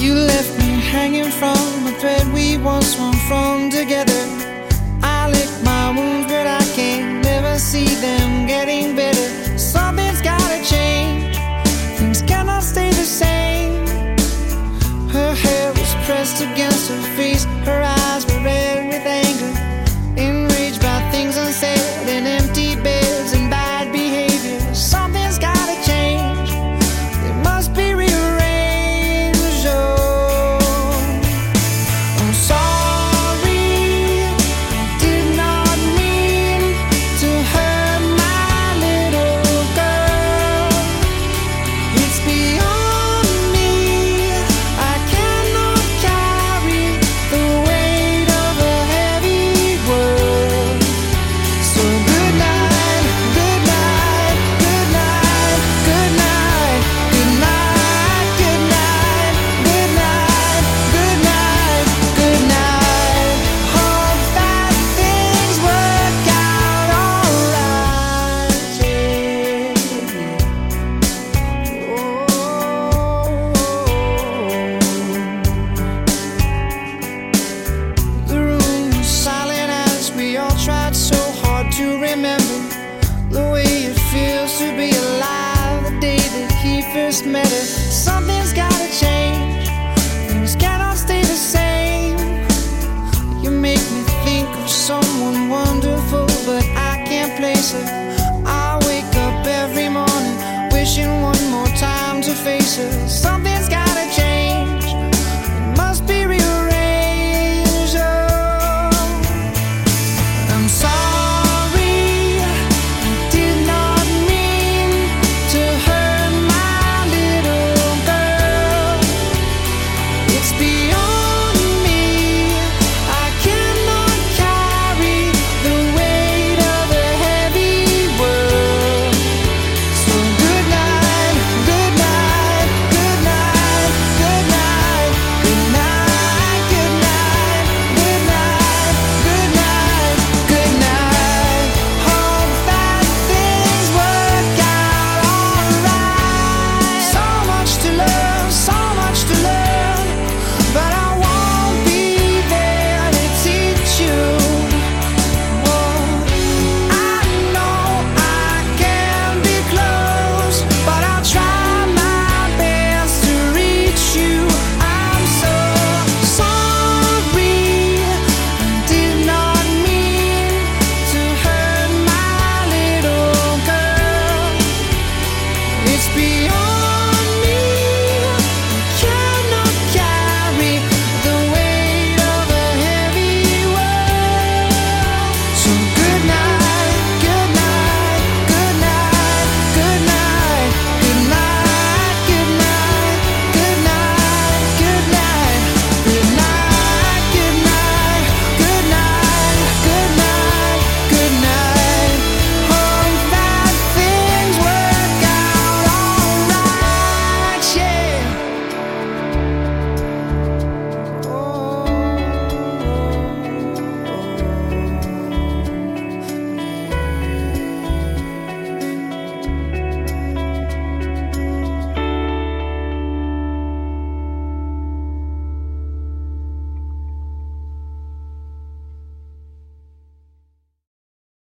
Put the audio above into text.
You left me hanging from a thread we once swung from together. I lick my wounds, but I can't never see them getting better. Something's gotta change, things cannot stay the same. Her hair was pressed against her face, her first met her. Something's gotta change. Things cannot stay the same. You make me think of someone wonderful, but I can't place her. I wake up every morning wishing one more time to face her.